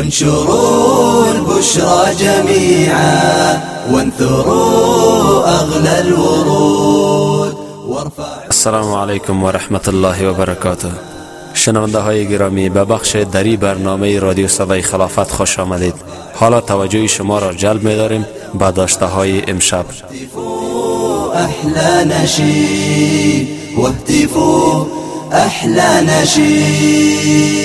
وانشروا البشرى جميعا وانثروا أغلى الورود. السلام علیکم و رحمت الله و برکاته شنونده های گرامی به بخش دری برنامه رادیو صدای خلافت خوش آمدید. حالا توجه شما را جلب می داریم به داشته های امشب. أحلى نشید واهتفوا أحلى نشید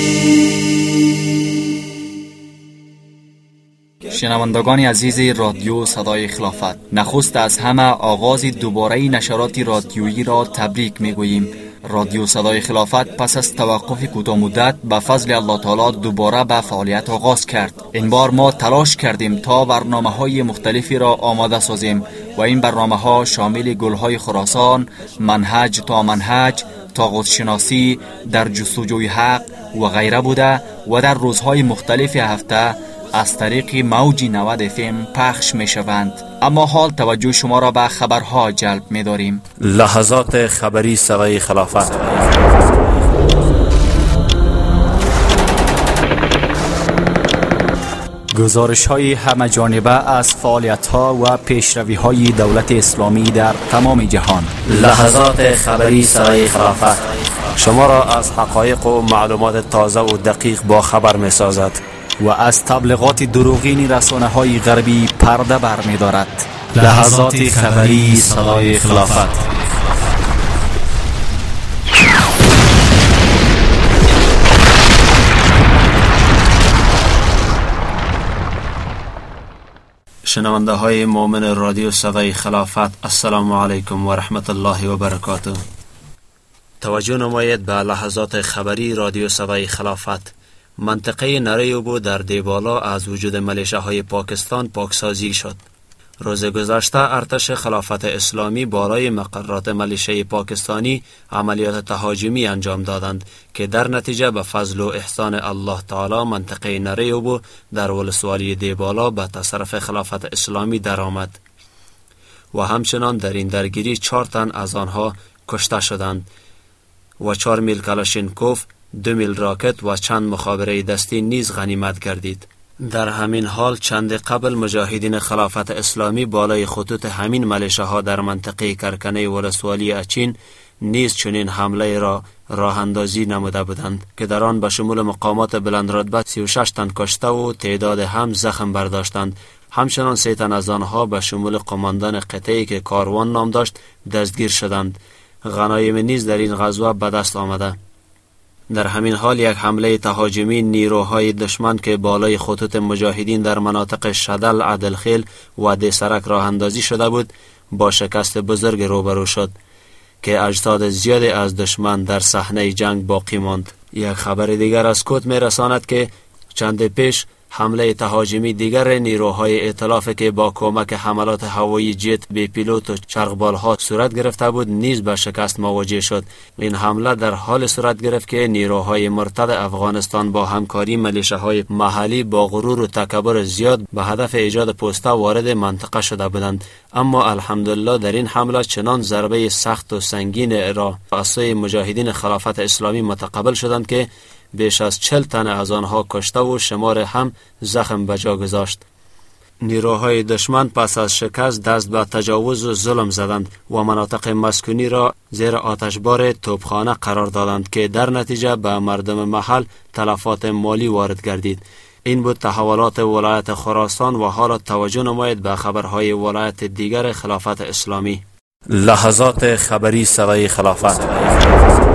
شنوندگان عزیز رادیو صدای خلافت نخست از همه آغاز دوباره نشرات رادیویی را تبریک می گوییم رادیو صدای خلافت پس از توقف کوتاه مدت به فضل الله تعالی دوباره به فعالیت آغاز کرد. این بار ما تلاش کردیم تا برنامه های مختلفی را آماده سازیم و این برنامه ها شامل گل های خراسان منهج تا منهج تاغوت شناسی در جستجوی حق و غیره بوده و در روزهای مختلف هفته از طریق موج 90 فیلم پخش می شوند اما حال توجه شما را به خبرها جلب می داریم لحظات خبری سوی خلافت. گزارش های همه جانبه از فعالیت ها و پیشروی های دولت اسلامی در تمام جهان. لحظات خبری سوی خلافت. شما را از حقایق و معلومات تازه و دقیق با خبر می سازد و از تبلیغات دروغین رسانه های غربی پرده بر می دارد لحظات خبری صدای خلافت. شنونده های مؤمن رادیو صدای خلافت السلام علیکم و رحمت الله و برکاته. توجه نماید به لحظات خبری رادیو صدای خلافت. منطقه نره بود در دیبالا از وجود ملیشه های پاکستان پاکسازی شد. روز گذشته ارتش خلافت اسلامی بالای مقررات ملیشه پاکستانی عملیات تهاجمی انجام دادند که در نتیجه به فضل و احسان الله تعالی منطقه نریوبو در ولسوالی دیبالا به تصرف خلافت اسلامی درآمد و همچنان در این درگیری چهار تن از آنها کشته شدند و چهار میل کلاشینکوف دو میل راکت و چند مخابره دستی نیز غنیمت گردید. در همین حال چند قبل مجاهدین خلافت اسلامی بالای خطوط همین ملیشه در منطقه کرکنه ولسوالی اچین نیز چنین حمله را راه اندازی نموده بودند که در آن به شمول مقامات بلند رتبه 36 تن کشته و تعداد هم زخم برداشتند. همچنان سه تن از آنها به شمول قماندان قطعی که کاروان نام داشت دستگیر شدند. غنایم نیز در این غزوه به دست آمده. در همین حال یک حمله تهاجمی نیروهای دشمن که بالای خطوط مجاهدین در مناطق شدل، عدلخیل و دیسرک راه اندازی شده بود با شکست بزرگ روبرو شد که اجساد زیادی از دشمن در صحنه جنگ باقی ماند. یک خبر دیگر از کوت می رساند که چند پیش حمله تهاجمی دیگر نیروهای ائتلاف که با کمک حملات هوایی جت به پیلوت و چرخبال ها صورت گرفته بود نیز به شکست مواجه شد. این حمله در حال صورت گرفت که نیروهای مرتد افغانستان با همکاری ملیشه های محلی با غرور و تکبر زیاد به هدف ایجاد پوسته وارد منطقه شده بودند. اما الحمدلله در این حمله چنان ضربه سخت و سنگین را از مجاهدین خلافت اسلامی متقبل شدند که بیش از چل تن از آنها کشته و شمار هم زخم به جا گذاشت. نیروهای دشمن پس از شکست دست به تجاوز و ظلم زدند و مناطق مسکونی را زیر آتشبار توپخانه قرار دادند که در نتیجه به مردم محل تلفات مالی وارد گردید. این بود تحولات ولایت خراسان و حالا توجه نماید به خبرهای ولایت دیگر خلافت اسلامی. لحظات خبری سوی خلافت.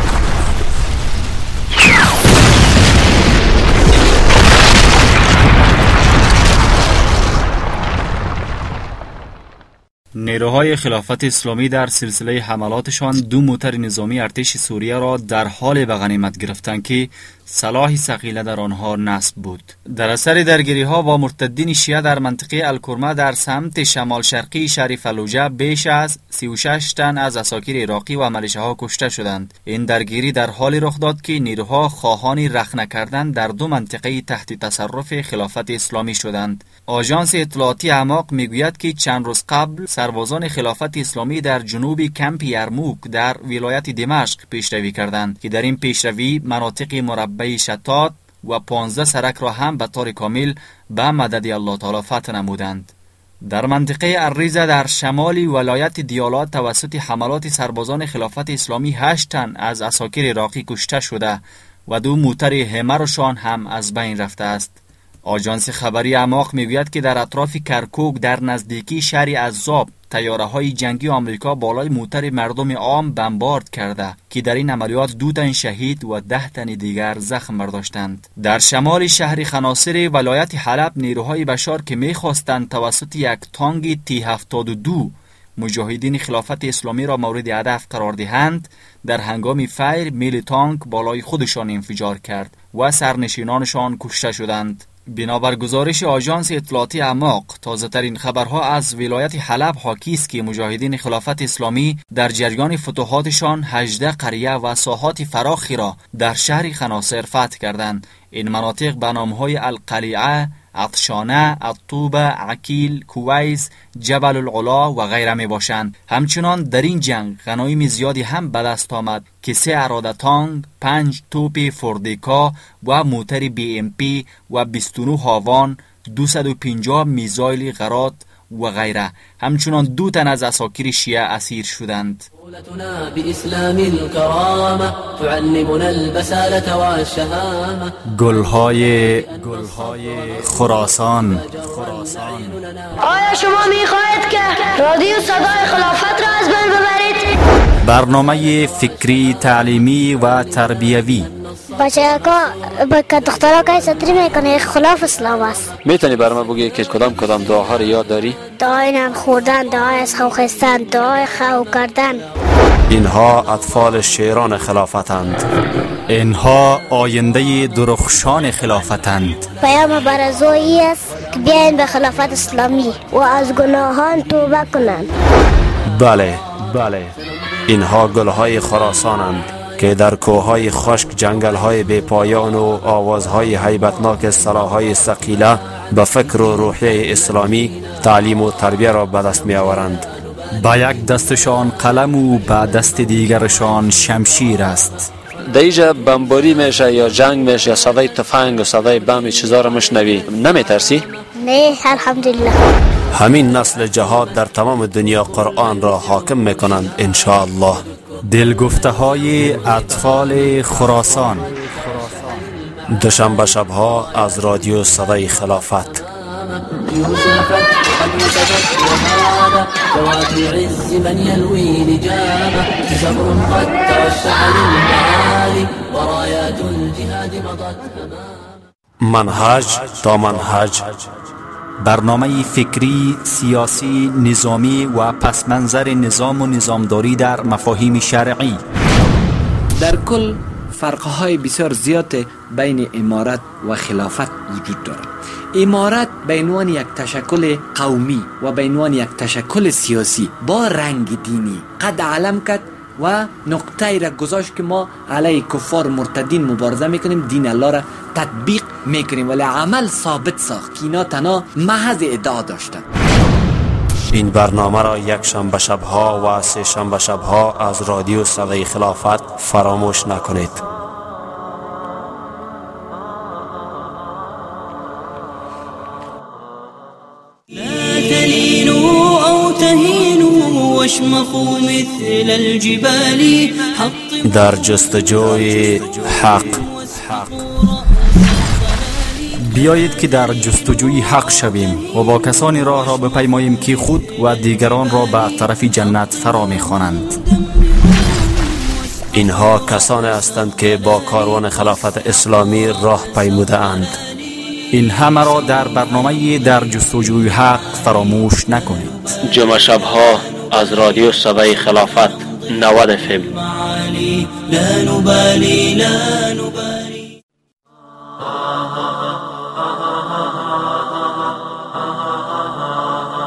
نیروهای خلافت اسلامی در سلسله حملاتشان دو موتر نظامی ارتش سوریه را در حال به غنیمت گرفتن که صلاح سقیله در آنها نصب بود. در اثر درگیری ها با مرتدین شیعه در منطقه الکرمه در سمت شمال شرقی شهر فلوجه بیش از 36 تن از اساکیر عراقی و ملیشه ها کشته شدند. این درگیری در حالی رخ داد که نیروها خواهانی رخنه کردن در دو منطقه تحت تصرف خلافت اسلامی شدند. آژانس اطلاعاتی اعماق می‌گوید که چند روز قبل سربازان خلافت اسلامی در جنوب کمپ یرموک در ولایت دمشق پیشروی کردند که در این پیشروی مناطق مربع شتات و 15 سرک را هم به طور کامل به مدد الله تعالی فتح نمودند. در منطقه الریزه در شمال ولایت دیالات توسط حملات سربازان خلافت اسلامی هشت تن از اساکر عراقی کشته شده و دو موتر همرشان هم از بین رفته است. آژانس خبری اماق می‌گوید که در اطراف کرکوک در نزدیکی شهر عذاب تیاره های جنگی آمریکا بالای موتر مردم عام بمبارد کرده که در این عملیات دو تن شهید و ده تن دیگر زخم برداشتند. در شمال شهر خناصر ولایت حلب نیروهای بشار که می‌خواستند توسط یک تانگ تی 72 مجاهدین خلافت اسلامی را مورد هدف قرار دهند در هنگام فیر میل تانک بالای خودشان انفجار کرد و سرنشینانشان کشته شدند. بنابر گزارش آژانس اطلاعاتی اماق تازه ترین خبرها از ولایت حلب حاکی است که مجاهدین خلافت اسلامی در جریان فتوحاتشان 18 قریه و ساحات فراخی را در شهر خناصر فتح کردند. این مناطق به نامهای القلیعه عطشانه، الطوبه، عکیل، کویز، جبل العلا و غیره می باشند. همچنان در این جنگ غنایم زیادی هم به دست آمد که سه عراده تانک، پنج توپ فوردیکا و موتر BMP و 29 هاوان، 250 میزایل غرات و غیره. همچنان دو تن از عساکر شیعه اسیر شدند. گلهای خراسان. آیا شما می‌خواهید که رادیو صدای خلافت را از بین ببرید؟ برنامه فکری تعلیمی و تربیوی. بچه ها که دخترها که سطری می‌کنه خلاف اسلام است. می‌تونی بر ما بگی که کدام کدام دعاها رو یاد داری؟ دعای نم خوردن دعای از خو خستن دعای خو کردن. اینها اطفال شیران خلافتند. اینها آینده درخشان خلافتند. پیام برزویی است که بیاین به خلافت اسلامی و از گناهان توبه کنند بله بله. اینها گلهای خراسانند. که در کوههای خشک جنگلهای بپایان و آوازهای حیبتناک سلاحهای سقیله به فکر و روحیه اسلامی تعلیم و تربیه را به دست می آورند با یک دستشان قلم و به دست دیگرشان شمشیر است. دیجا بمباری میشه یا جنگ میشه یا صدای تفنگ و صدای بم چیزا رو مشنوی نمی ترسی؟ نه الحمدلله. همین نسل جهاد در تمام دنیا قرآن را حاکم می‌کنند انشاءالله. دلگفته های اطفال خراسان. دوشنبه شبها از رادیو صدای خلافت. منهج تا منهج برنامه فکری، سیاسی، نظامی و پس منظر نظام و نظامداری در مفاهیم شرعی. در کل فرقهای بسیار زیاد بین امارت و خلافت وجود دارد. امارت به عنوان یک تشکل قومی و به عنوان یک تشکل سیاسی با رنگ دینی قد علم کرد و نقطه ای را گذاشت که ما علیه کفار مرتدین مبارزه می‌کنیم دین الله را تطبیق می‌کنیم. ولی عمل ثابت ساخت. که اینا تنها محض ادعا داشتن. این برنامه را یک شنبه شبها و سه شنبه شبها از رادیو صدای خلافت فراموش نکنید. مثل الجبال در جستجوی حق. بیایید که در جستجوی حق شویم و با کسانی راه را بپیماییم که خود و دیگران را به طرف جنت فرا می‌خوانند. اینها کسانی هستند که با کاروان خلافت اسلامی راه پیموده اند این همه را در برنامه در جستجوی حق فراموش نکنید. جمعه شبها از رادیو صدای خلافت 90 افم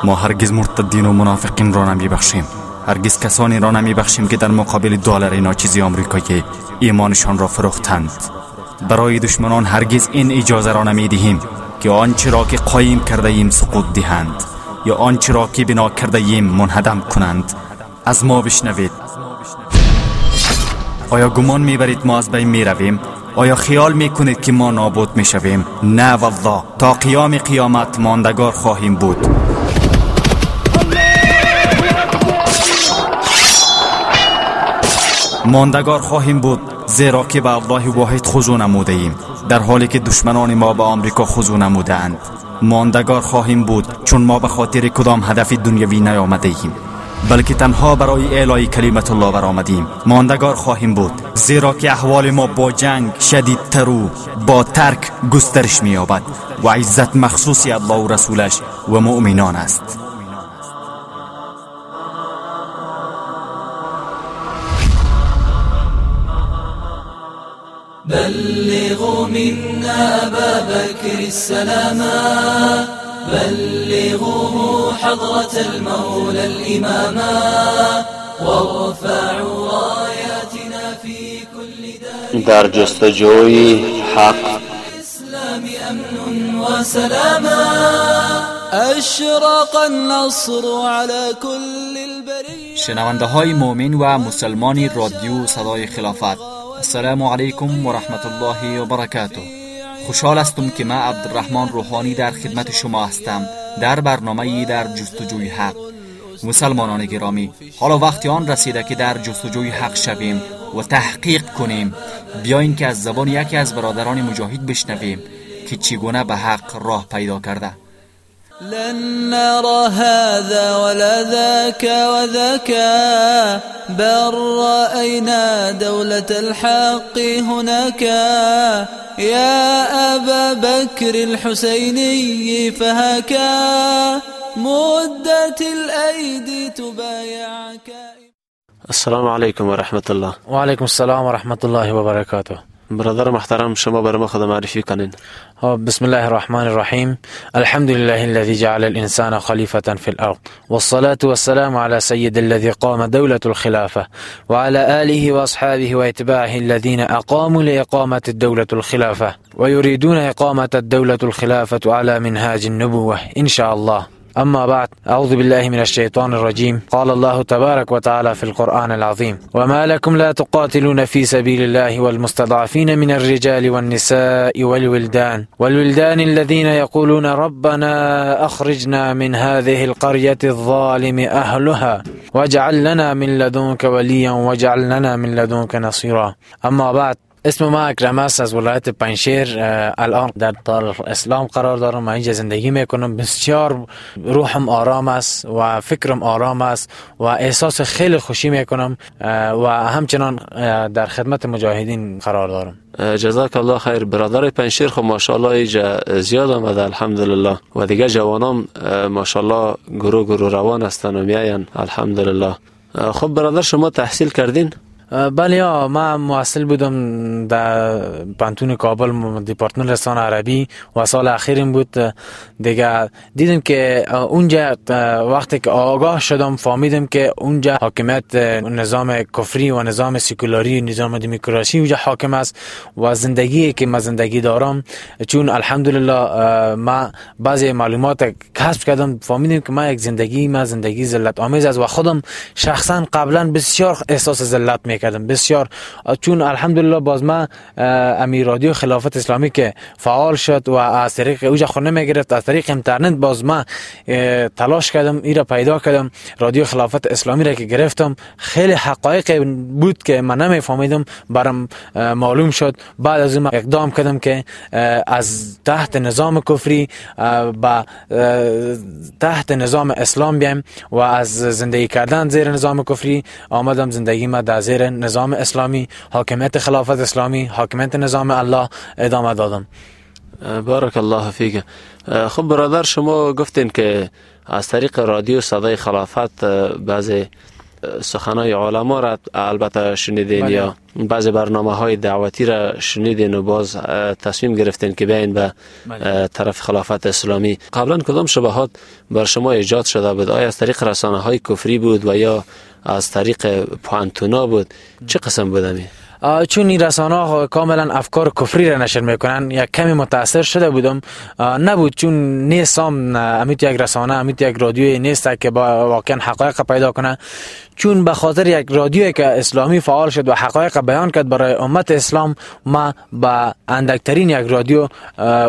ما هرگز مرتدین و منافقین را نمی بخشیم هرگز کسانی را نمی بخشیم که در مقابل دلار ناچیزی آمریکایی ایمانشان را فروختند. برای دشمنان هرگز این اجازه را نمی دهیم که آنچه را که قایم کرده ایم سقوط دهند. یا آنچه را که بنا کرده ایم منهدم کنند؟ از ما بشنوید. آیا گمان می‌برید ما از بین می رویم؟ آیا خیال می کنید که ما نابود می شویم؟ نه والله. تا قیام قیامت ماندگار خواهیم بود. ماندگار خواهیم بود زیرا که به الله واحد خضو نموده ایم. در حالی که دشمنان ما به آمریکا خضو نمودند ماندگار خواهیم بود چون ما به خاطر کدام هدف دنیوی نیامده ایم بلکه تنها برای اعلای کلمت الله برآمدیم. ماندگار خواهیم بود زیرا که احوال ما با جنگ شدیدتر و با ترک گسترش مییابد و عزت مخصوصی الله و رسولش و مؤمنان است. بلغوا أبا بكر السلاما بلغوه حضرة المولى الإماما وارفعوا راياتنا في كل دار در جستجوی حق. الإسلام أمن وسلاما أشرق النصر على كل البرية. شنونده های مؤمن و مسلمان رادیو صدای خلافت. السلام علیکم و رحمت الله و برکاته خوشحال هستم که من عبدالرحمن روحانی در خدمت شما هستم در برنامه در جستجوی حق. مسلمانان گرامی حالا وقتی آن رسیده که در جستجوی حق شویم و تحقیق کنیم. بیاین که از زبان یکی از برادران مجاهد بشنویم که چگونه به حق راه پیدا کرده. لن نرى هذا ولا ذاك وذاك. بل رأينا دولة الحق هناك. يا أبا بكر الحسيني فهكا مدت الأيدي تبايعك. السلام علیکم و رحمت الله. و علیکم السلام و رحمت الله و برکاته برادر محترم شما بر ما خود معرفی کنین. بسم الله الرحمن الرحيم الحمد لله الذي جعل الإنسان خليفة في الأرض. والصلاة والسلام على سيد الذي قام دولة الخلافة وعلى آله وأصحابه واتباعه الذين أقاموا لإقامة الدولة الخلافة ويريدون إقامة الدولة الخلافة على منهاج النبوة. إن شاء الله أما بعد أعوذ بالله من الشيطان الرجيم. قال الله تبارك وتعالى في القرآن العظيم وما لكم لا تقاتلون في سبيل الله والمستضعفين من الرجال والنساء والولدان والولدان الذين يقولون ربنا أخرجنا من هذه القرية الظالم أهلها واجعل لنا من لدنك وليا واجعل لنا من لدنك نصيرا. أما بعد اسم ما اکرم است از ولایت پنشیر الان در دار اسلام قرار دارم من اینجا زندگی می‌کنم. بسیار روحم آرام است و فکرم آرام است و احساس خیلی خوشی می‌کنم و همچنان در خدمت مجاهدین قرار دارم. جزاک الله خیر. برادر پنشیر خب ماشاءالله ایجا زیاد آمده الحمدلله. و دیگه جوانام ماشاءالله گروه گروه روان هستن و میاین الحمدلله. خب برادر شما تحصیل کردین؟ بله یا من محصل بودم در پانتون کابل دیپارتمنت رسانه عربی و سال اخیرم بود. دیگه دیدم که اونجا وقتی که آگاه شدم فهمیدم که اونجا حاکمیت نظام کفری و نظام سیکولاری نظام دموکراسی اونجا حاکم است و زندگی که من زندگی دارم. چون الحمدلله ما بعضی معلومات کسب کردم فهمیدم که من یک زندگی ما زندگی ذلت آمیز است و خودم شخصا قبلا بسیار احساس ذلت می‌کردم. بسیار. چون الحمدلله باز ما امیر رادیو خلافت اسلامی که فعال شد و از طریق اوجا خونه می‌گرفت از طریق اینترنت باز ما تلاش کردم ایرا پیدا کردم رادیو خلافت اسلامی را که گرفتم. خیلی حقایق بود که من نمیفهمیدم برام معلوم شد. بعد از اون اقدام کردم که از تحت نظام کفری با تحت نظام اسلام بیایم و از زندگی کردن زیر نظام کفری آمدم زندگی ما در زیر نظام اسلامی حاکمیت خلافت اسلامی حاکمیت نظام الله ادامه دادم بارک الله فیک خب برادر شما گفتین که از طریق رادیو صدای خلافت بعضی سخنای علما را البته شنیدین بله. یا بعضی برنامه های دعوتی را شنیدین و باز تصمیم گرفتین که بیاین به بله. طرف خلافت اسلامی قبلا کدام شبهات بر شما ایجاد شده بود آیا از طریق رسانه های کفری بود و یا از طریق پانتونا بود. چه قسم بود امی؟ آه، چون این رسانه ها کاملا افکار کفری را نشر می‌کنن یک کمی متاثر شده بودم. نبود چون نیستم امیت یک رسانه امیت یک رادیوی نیست که با واقعا حقایق پیدا کنه. چون به خاطر یک رادیوی که اسلامی فعال شد و حقایق بیان کرد برای امت اسلام ما با اندکترین یک رادیو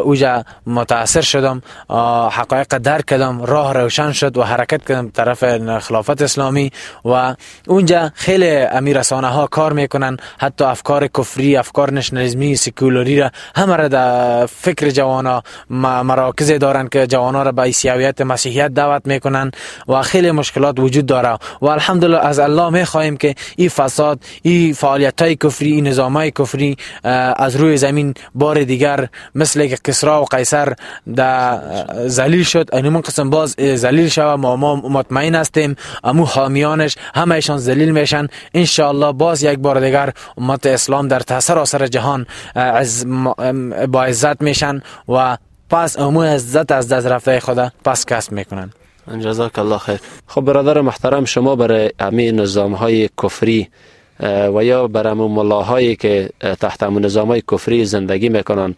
اوجا متاثر شدم حقایق درک کردم راه روشن شد و حرکت کردم طرف خلافت اسلامی و اونجا خیلی امی رسانه ها کار می‌کنن حتی افکار کفری افکار نشنالیزمی سکولری را همه را در فکر جوانا مراکز دارن که جوانا را به عیسویت مسیحیت دعوت می‌کنن و خیلی مشکلات وجود داره. و الحمدلله از الله می‌خواهیم که این فساد این فعالیت های کفری این نظام های کفری از روی زمین بار دیگر مثل که کسرا و قیصر در ذلیل شد. اینمون قسم باز اه، ذلیل شود. ما, ما مطمئن هستیم. امو حامیانش همهشان ذلیل میشن. انشاءالله باز یک بار دیگر امت اسلام در سراسر جهان از با عزت میشن و پس امو عزت از دست رفته خدا پس کسب می‌کنن. جزاک الله خیر. خب برادر محترم شما برای امی نظام های کفری و یا امو ملاهایی که تحت نظام های کفری زندگی می‌کنن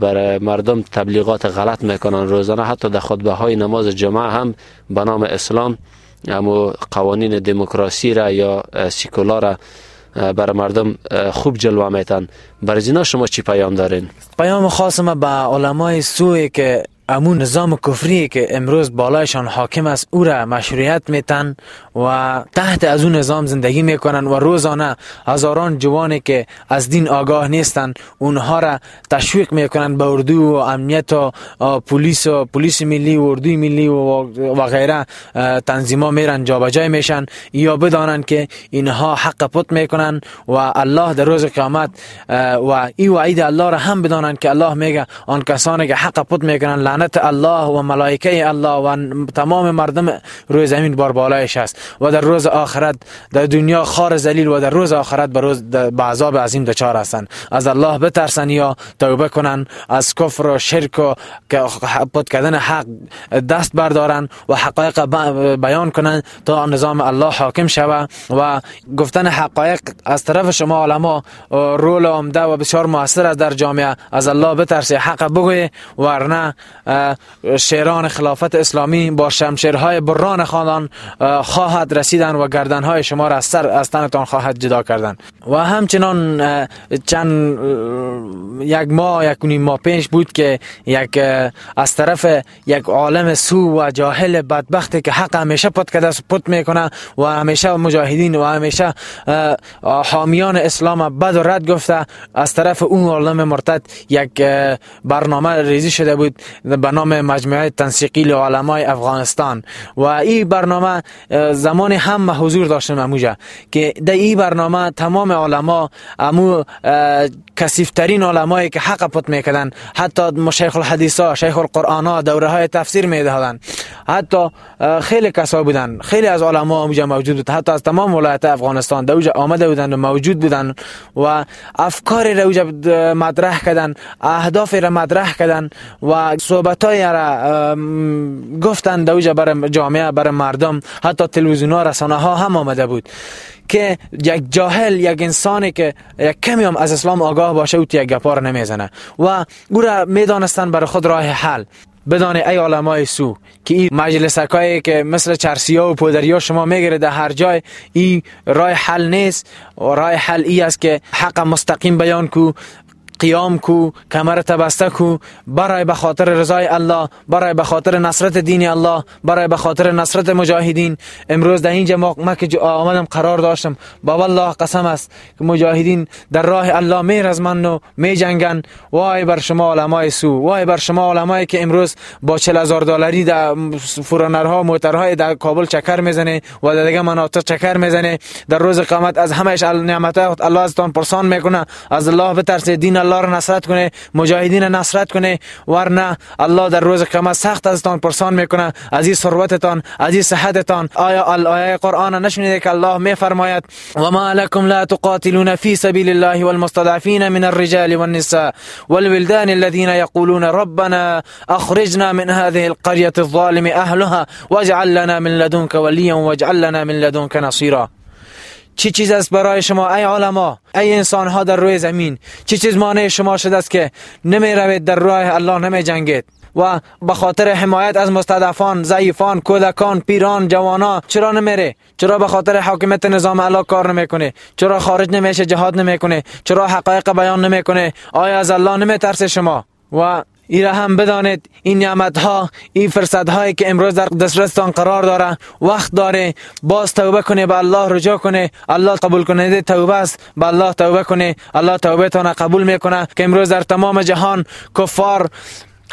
برای مردم تبلیغات غلط می‌کنن روزانه حتی در خطبه های نماز جمعه هم به نام اسلام امو قوانین دموکراسی را یا سیکولار را برای مردم خوب جلوه میتن. برای اینا شما چی پیام دارین؟ پیام خاص ما به علمای سوی که امون نظام کفری که امروز بالایشان حاکم است او را مشروعیت میتن و تحت از اون نظام زندگی می‌کنن و روزانه هزاران جوانی که از دین آگاه نیستن اونها را تشویق می‌کنن به اردو و امنیت و پلیس و پلیس ملی و اردوی ملی و, غیره تنظیما میرن جابجای میشن یا بدانن که اینها حق پت می‌کنن و الله در روز قیامت و این وعید الله را هم بدانن که الله میگه آن کسانی که حق پت می‌کنن لعنت الله و ملائکه الله و تمام مردم روی زمین بار بالایش است و در روز آخرت در دنیا خار ذلیل و در روز آخرت به روز به عذاب عظیم دچار هستند از الله بترسن یا توبه کنن از کفر و شرک و پت کردن حق دست بردارن و حقایق بیان کنن تا نظام الله حاکم شود و گفتن حقایق از طرف شما علما رول عمده و بسیار موثر است در جامعه. از الله بترسی حق بگوی ورنه شیران خلافت اسلامی با شمشیرهای بران خاندان اه، خواهد رسیدن و گردنهای شما را از سر از تنتان خواهد جدا کردن. و همچنان چند یک ماه یک نیم ماه پیش بود که یک از طرف یک عالم سو و جاهل بدبختی که حق همیشه پت است پت می‌کنه و همیشه مجاهدین و همیشه حامیان اسلام بد و رد گفته. از طرف اون عالم مرتد یک برنامه ریزی شده بود. به نام مجموعه تنسیقی لعلمای افغانستان. و این برنامه زمان هم حضور داشتم اموجا که در این برنامه تمام علما امو اه، کثیفترین علمایی که حق پت می‌کردن حتی الحدیث ها شیخ القرآن ها دوره های تفسیر می‌دادن حتی خیلی کسا بودن خیلی از علما اونجا موجود بود. حتی از تمام ولایت افغانستان در اونجا آمده بودن و موجود بودن و افکار را مطرح کردن اهداف را مطرح کردن و صحبت های را گفتن اونجا برای جامعه برای مردم حتی تلویزیون ها رسانه ها هم آمده بود که یک جاهل یک انسانی که یک کمی هم از اسلام آگاه باشه او یک گپا را نمی‌زنه. و او را می‌دانستن برای خود راه حل. بدانه ای علمای سو که این مجلسکایی که مثل چرسیا و پودریا شما می‌گیره در هر جای این راه حل نیست. و راه حل ای است که حق مستقیم بیان کو. قیام کو کمر تبسته کو برای به خاطر رضای الله برای به خاطر نصرت دین الله برای به خاطر نصرت مجاهدین. امروز در اینجا ما, که آمدم قرار داشتم. با والله قسم است که مجاهدین در راه الله می رزمن و می جنگن وای بر شما علمای سو وای بر شما علمایی که امروز با 40 هزار دلاری در فرانرها موترهای در کابل چکر می‌زنه و در دیگه مناطق چکر می‌زنه. در روز قیامت از همهش نعمت الله ازتان پرسان می‌کنه از الله بترسید دین الله را نصرت کنه مجاهدین نصرت کنه ورنه الله در روز قیامت سخت ازتان پرسان می‌کنه. از این ثروتتان از این صحتتان آیا آیه قرآن نشنیده که الله میفرماید؟ و ما لكم لا تقاتلون في سبيل الله والمستضعفين من الرجال والنساء والولدان الذين يقولون ربنا اخرجنا من هذه القرية الظالم اهلها واجعل لنا من لدنك وليا واجعل لنا من لدنك نصيرا چی چیز است برای شما ای علما ای انسان ها در روی زمین؟ چی چیز مانع شما شده است که نمی روید در راه الله نمی جنگید و به خاطر حمایت از مستضعفان ضعیفان کودکان پیران جوانان چرا نمیره؟ چرا به خاطر حاکمیت نظام الله کار نمی‌کنه؟ چرا خارج نمیشه جهاد نمی‌کنه؟ چرا حقایق بیان نمی‌کنه؟ آیا از الله نمیترسه شما؟ و ای را هم بدانید این نعمت ها این فرصت هایی که امروز در دسترستان قرار داره وقت داره باز توبه کنه به الله رجوع کنه. الله قبول کنه توبه است به الله توبه کنه. الله توبه تان قبول می‌کنه که امروز در تمام جهان کفار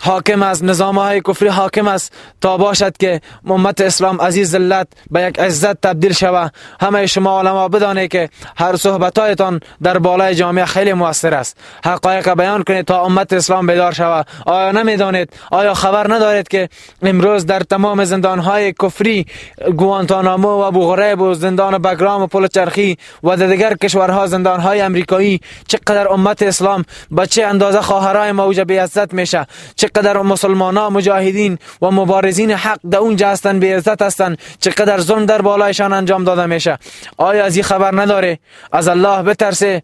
حاکم است نظام های کفری حاکم است تا باشد که امت اسلام عزیز ذلت به یک عزت تبدیل شود همه شما علما بدانه که هر صحبت هایتان در بالای جامعه خیلی موثر است. حقایق بیان کنید تا امت اسلام بیدار شود آیا نمی‌دانید؟ آیا خبر ندارید که امروز در تمام زندان های کفری گوانتانامو و بوغریب و زندان بگرام و پل چرخی و دیگر کشورها زندان های امریکایی چقدر امت اسلام به چه اندازه خواهرای موجب بیعزت میشه؟ چقدر مسلمان مجاهدین و مبارزین حق در اونجا هستن به عزت هستن چقدر ظلم در بالایشان انجام داده میشه. آیا از این خبر نداره؟ از الله بترسه.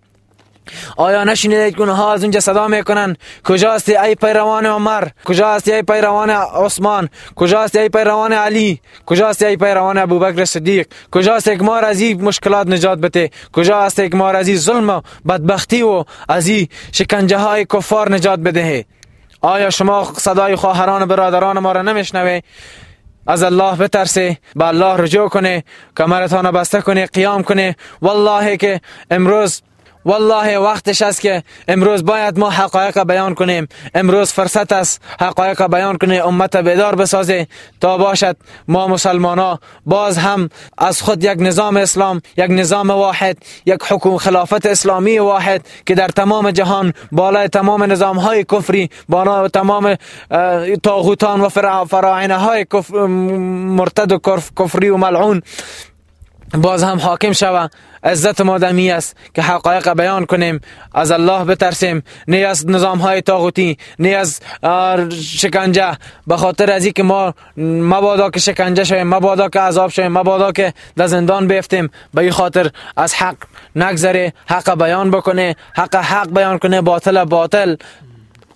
آیا نشینید که اونها از اونجا صدا می‌کنن؟ کجاست ای پیروان عمر؟ کجاست ای پیروان عثمان؟ کجاست ای پیروان علی؟ کجاست ای پیروان ابوبکر صدیق؟ کجاست یک مار از این مشکلات نجات بده؟ کجاست یک مار از این ظلم و بدبختی و از این شکنجه های کفار نجات بده آیا شما صدای خواهران و برادران ما را نمیشنوه از الله بترسه به الله رجوع کنه کمرتان بسته کنه قیام کنه والله که امروز والله وقتش است که امروز باید ما حقایق بیان کنیم امروز فرصت است حقایق بیان کنیم امت بیدار بسازه تا باشد ما مسلمان ها باز هم از خود یک نظام اسلام یک نظام واحد یک حکوم خلافت اسلامی واحد که در تمام جهان بالای تمام نظام های کفری بالای تمام طاغوتان و فراعنه های مرتد و کفری و ملعون باز هم حاکم شوه عزت ما دمی است که حقایق بیان کنیم. از الله بترسیم. نه از نظام های طاغوتی نه از شکنجه. به خاطر از که ما مبادا که شکنجه شویم مبادا که عذاب شویم مبادا که در زندان بیفتیم به این خاطر از حق نگذره حق بیان بکنه حق حق بیان کنه باطل باطل.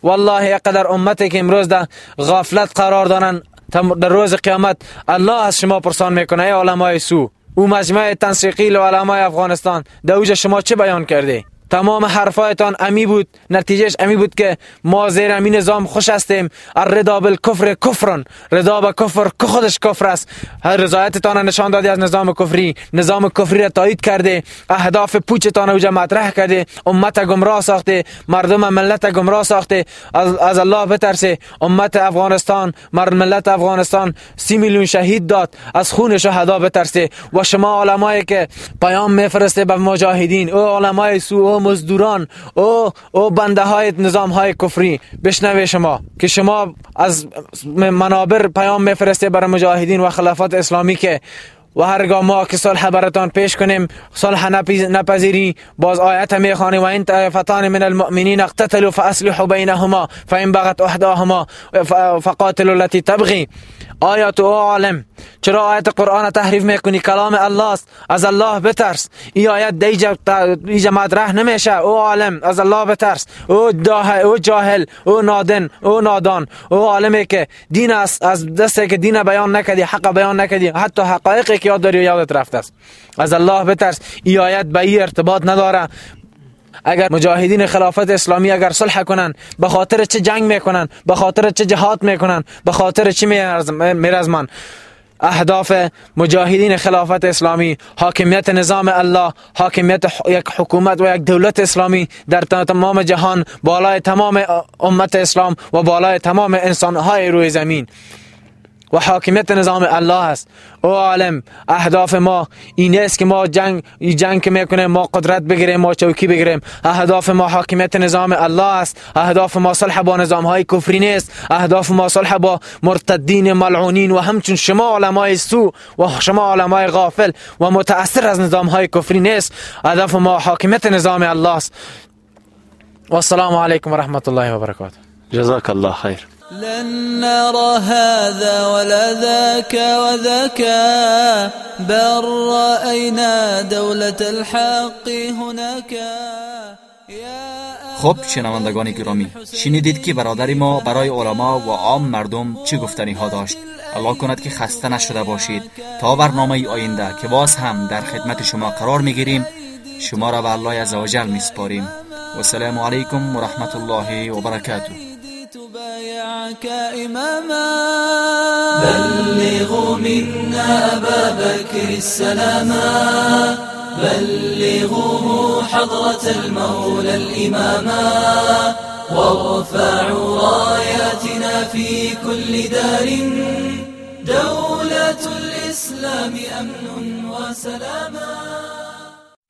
والله یقدر امتی که امروز در غفلت قرار دارن در روز قیامت الله از شما پرسان می‌کنه ای علمای سو. او مجمع تنسیقی علمای افغانستان. در شما چه بیان کرده تمام حرفایتان امی بود. نتیجهش امی بود که ما زیر امی نظام خوش هستیم. الرضا بالکفر کفرن رضا به کفر که خودش کفر است. هر رضایتتان نشان دادی از نظام کفری. نظام کفری را تایید کرده. اهداف پوچتان اوجا مطرح کرده. امت گمراه ساخته. مردم ملت گمراه ساخته. از, از الله بترسه. امت افغانستان. مرد ملت افغانستان سی میلیون شهید داد. از خون شهدا بترسه. و شما علمایی که پیام میفرسته به مجاهدین. او علمای سو مزدوران. او او بنده های نظام های کفری. بشنوه شما که شما از منابر پیام میفرسته برای مجاهدین و خلافت اسلامی که و هرگاه ما که صلح براتان پیش کنیم صلح نپذیری باز آیت می‌خوانی. و این طایفتان من المؤمنین اقتتلوا فاصلحوا بینهما فان بغت احداهما فقاتلوا التي تبغي آیا تو عالم. چرا آیت قرآن تحریف می‌کنی؟ کلام الله است از الله بترس. این آیت دیجا مدرح نمیشه. او عالم. از الله بترس. او او جاهل. او نادن. او نادان. او عالمی که دین است. از دسته که دین بیان نکدی حق بیان نکدی حتی حقایقی که یاد داری یادت رفته است. از الله بترس. این آیت به این ارتباط نداره. اگر مجاهدین خلافت اسلامی اگر صلح کنن به خاطر چه جنگ می‌کنن به خاطر چه جهاد می‌کنن به خاطر چه میرزمن؟ اهداف مجاهدین خلافت اسلامی حاکمیت نظام الله حاکمیت یک حکومت و یک دولت اسلامی در تمام جهان بالای تمام امت اسلام و بالای تمام انسانهای روی زمین. و حاکمیت نظام الله است او عالم اهداف ما این است که ما جنگ جنگ که می‌کنه ما قدرت بگیریم ما چوکی بگیریم. اهداف ما حاکمیت نظام الله است. اهداف ما صلح با نظام های کفری نیست. اهداف ما صلح با مرتدین ملعونین و همچون شما علمای سو و شما علمای غافل و متاثر از نظام های کفری نیست. هدف ما حاکمیت نظام الله است. و السلام علیکم و رحمت الله و برکاته. جزاک الله خیر. لن نرى هذا ولا ذاك وذاك. بل رأينا دولة الحق هناك. خب شنوندگان گرامی شنیدید که برادر ما برای علما و عام مردم چه گفتنی ها داشت؟ الله کند که خسته نشده باشید. تا برنامه آینده که باز هم در خدمت شما قرار می‌گیریم شما را به الله عزوجل میسپاریم. و السلام علیکم و رحمت الله و برکاته. تبايعك إماما. بلغوا منا أبا بكر السلاما بلغوه حضرة المولى الإماما وارفعوا راياتنا في كل دار. دولة الإسلام أمن وسلاما.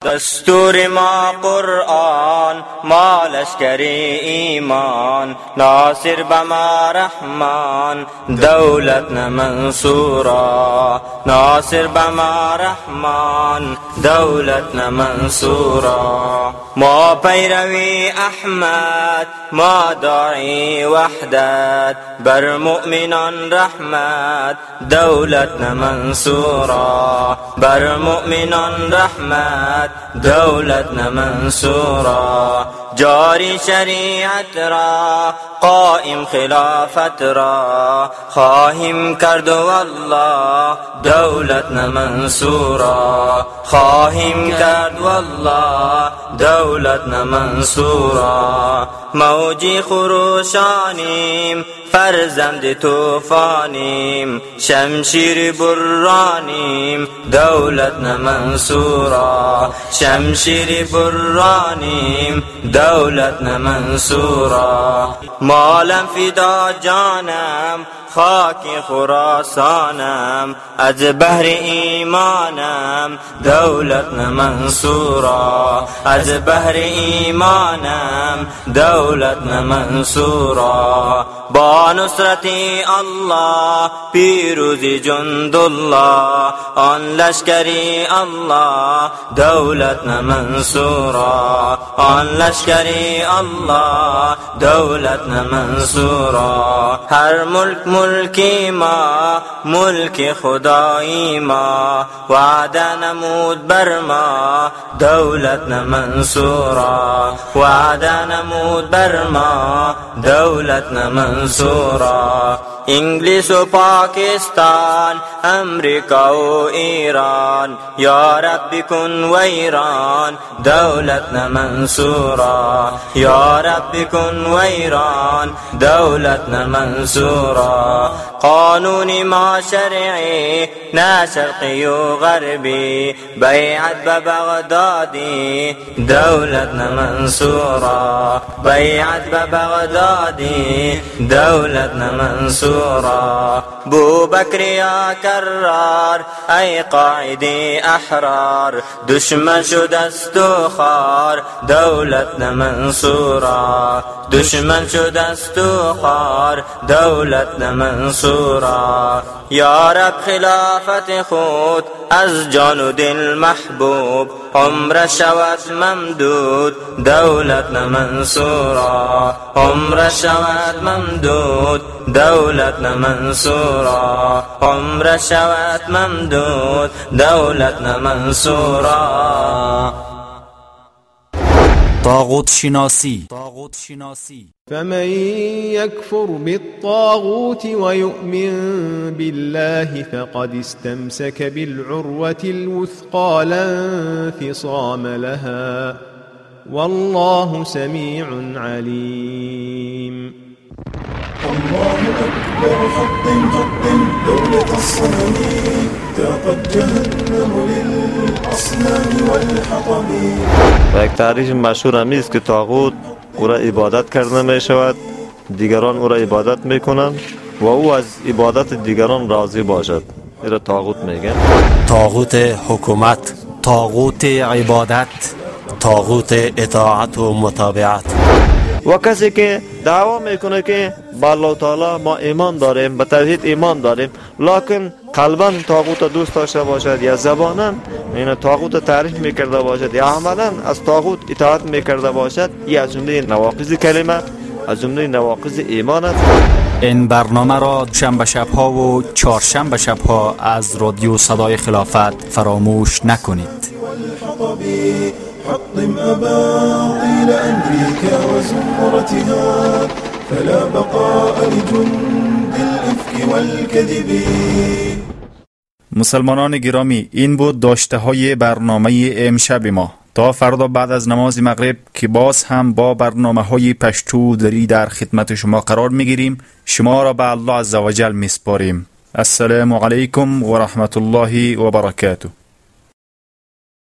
دستور ما قرآن ما لشکر ایمان ناصر بما رحمان دولت منصورا ناصر بما رحمان دولت منصورا. ما پیروی احمد ما داعی وحدت بر مؤمنان رحمت دولت منصورا. بر مؤمنان رحمت دولت منصورا جاری شریعت را قائم خلافت را خواهیم کرد والله دولت منصورا خواهیم کرد والله دولت منصورا موجی خروشانیم فرزند توفانیم شمشیر برانیم دولت منصورا شمشیر برانیم دولت منصورا مالم فدا جانم خاک خراسانم از بهر ایمانم دولت منصورا. از بهر ایمانم دولت منصورا. با نصرت الله پیروز جند الله. آن لشکری الله دولت منصورا. آن لشکری الله دولت منصورا. هر ملک ملکی ما ملک خدایی ما. وعده نمود بر ما دولت منصورا. وعده نمود بر ما دولت منصورا. انگلیس و پاکستان امریکا و ایران. یا رب کن و ایران دولت منصورا. یا رب کن و ایران دولت منصورا. قانون ما شرعي نا شرقي وغربي. بيعت ببغدادي دولتنا منصورة. بيعت ببغدادي دولتنا منصورة. بو بكر يا كرار أي قاعدي أحرار. دشمن شو دستوخار دولتنا منصورة. دشمن شو دستوخار دولتنا منصورا. یا رب خلافت خود از جان و دل محبوب عمر شود ممدود دولت منصورا. عمر شود ممدود دولت منصورا. عمر شود ممدود دولت منصورا. طاغوت شناسی. فمن يكفر بالطاغوت ويؤمن بالله فقد استمسك بالعروة الوثقى لا انفصام لها. والله سميع عليم. الله أكبر حطم حطم دولة الصنم تاقت جهنم والحطم و یک تعریف مشهور همی است که تاغوت او را عبادت کرده می شود دیگران او را عبادت می کنند و او از عبادت دیگران راضی باشد. این تاغوت میگن تاغوت حکومت تاغوت عبادت تاغوت اطاعت و متابعت. و کسی که دعوا می‌کنه که با الله تعالی ما ایمان داریم به توحید ایمان داریم لکن قلبا تاغوت دوست داشته باشد یا زبانا این تاغوت تعریف می‌کرده باشد یا عملا از تاغوت اطاعت می‌کرده باشد یا از جمله نواقض کلمه از جمله نواقض ایمان است این برنامه را شنبه شبها و چهارشنبه شبها از رادیو صدای خلافت فراموش نکنید حطم أباطيل أمريكا وزمرتها فلا بقاء لجند الإفك والكذب مسلمانان گرامی این بود داشته های برنامه امشب ما. تا فردا بعد از نماز مغرب که باز هم با برنامه های پشتو دری در خدمت شما قرار می‌گیریم شما را به الله عزوجل میسپاریم. السلام علیکم و رحمت الله و برکاته.